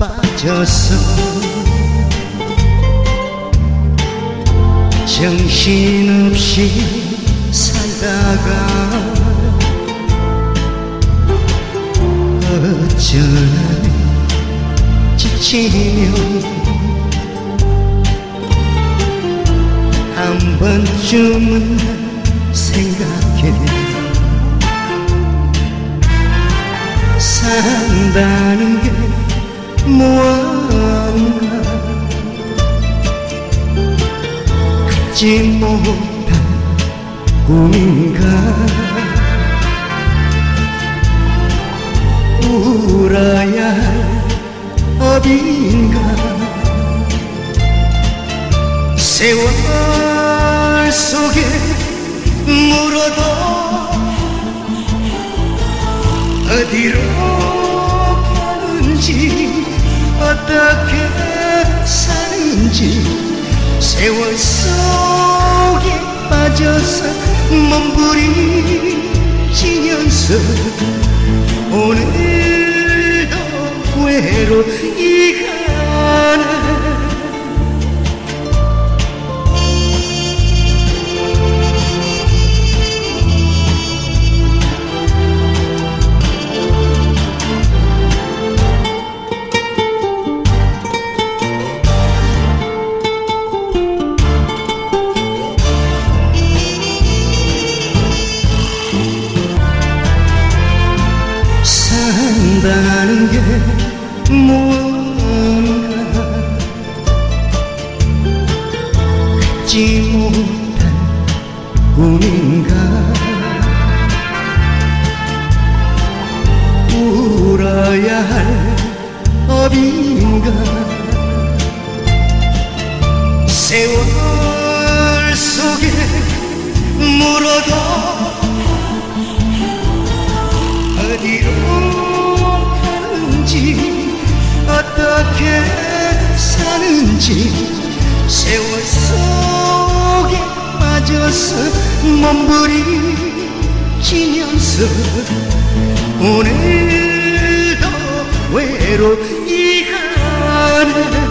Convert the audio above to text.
빠져서 정신없이 살다가 어쩌나 지치며 한 번쯤은 생각해 산다는 게 무언가 갖지 못한 꿈인가? 울어야 할 법인가? 세월 속에 물어도 어디로 가는지 어떻게 사는지 세월 속에 빠져서 몸부림치면서 오늘도 외로 이 무언가? 갖지 못한 꿈인가? 울어야 할 법인 어떻게 사는지 세월 속에 빠져서 몸부림치면서 오늘도 외로이 가네